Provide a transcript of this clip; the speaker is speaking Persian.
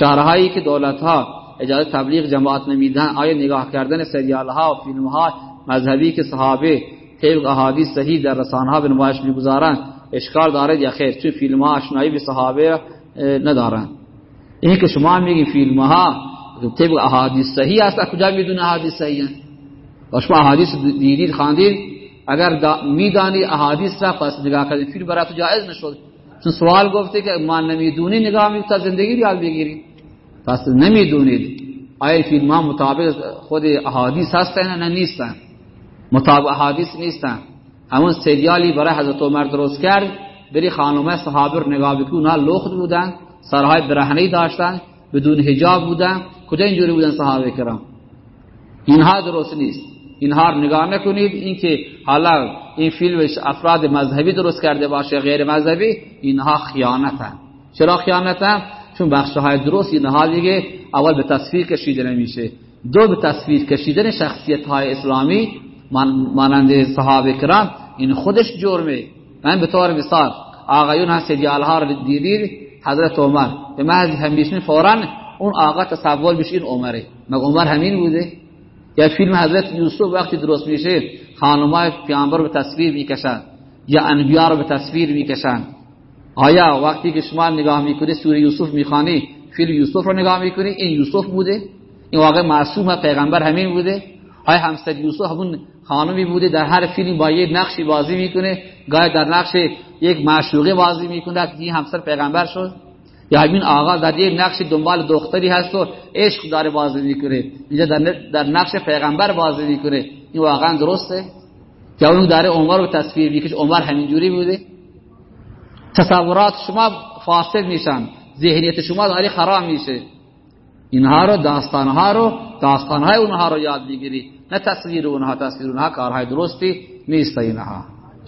شهرهایی که دولت ها اجازه تبلیغ جماعت نمیدن آیا نگاه کردن سریال ها و فیلم ها مذهبی که صحابه طبق احادیث صحیح در رسانه ها به نمایش می‌گذارن اشکال دارد یا خیر؟ چون فیلم ها آشنایی به صحابه ندارن این که شما میگین فیلم ها طبق احادیث صحیح است کجا می‌دونه احادیث صحیح و شما احادیث دیدید خواندید؟ اگر میدانی احادیث را پس نگاه کردن فیلم برای تو جایز نشد. چون سوال گفته که ما نمی‌دونی نگاه می تا زندگی یاد بگیری. پس نمی‌دونید. آیا فیلم ها مطابق خود احادیث هستن نه؟ نیستن. مطابق احادیث نیستن. همون سریالی برای حضرت عمر درست کرد. بری خانومه صحابه نگاه بکن اونها لخت بودن سرهای برهنه داشتن بدون حجاب بودن. کجا اینجوری بودن صحابه کرام؟ اینها درست نیست. اینها نگاه نکنید. اینکه حالا این فیلم افراد مذهبی درست کرده باشه غیر مذهبی اینها خیانتن. چرا خیانتن؟ چون بخش های درست اینها دیگه اول به تصویر کشیده نمیشه. دو به تصویر کشیدن شخصیت های اسلامی مانند صحابه کرام این خودش جرمه. من به طور مثال آقایون سریال ها رو دیدید؟ حضرت عمر. به محض همیشن فورا اون آقا تصور بشه این عمره. مگه عمر همین بوده؟ یا فیلم حضرت یوسف وقتی درست میشه خانمای پیامبر به تصویر می‌کشن یا انبیا به تصویر می‌کشن. آیا وقتی که شما نگاه می‌کنی سوره یوسف می‌خوانی؟ فیلم یوسف رو نگاه می‌کنی؟ این یوسف بوده؟ این واقع معصوم پیغمبر همین بوده؟ آیا همسر یوسف همون خانمی بوده؟ در هر فیلم با یه نقشی بازی می‌کنه گاهی در نقش یک معشوقه بازی می‌کنه که این همسر پیغمبر شد؟ یا همین آقا در یک نقش دنبال دختری هست و عشق داره بازی می‌کنه اینجا در, نقش پیغمبر بازی می‌کنه. این واقعا درسته؟ یا اون داره عمر رو تصویر می‌کشه عمر همینجوری بوده؟ تصورات شما فاسد میشن. ذهنیت شما داری خراب میشه. اینها رو داستانها رو داستانهای اونها رو یاد بگیری نه تصویر اونها تصویر اونها کارهای درستی نیست اینها.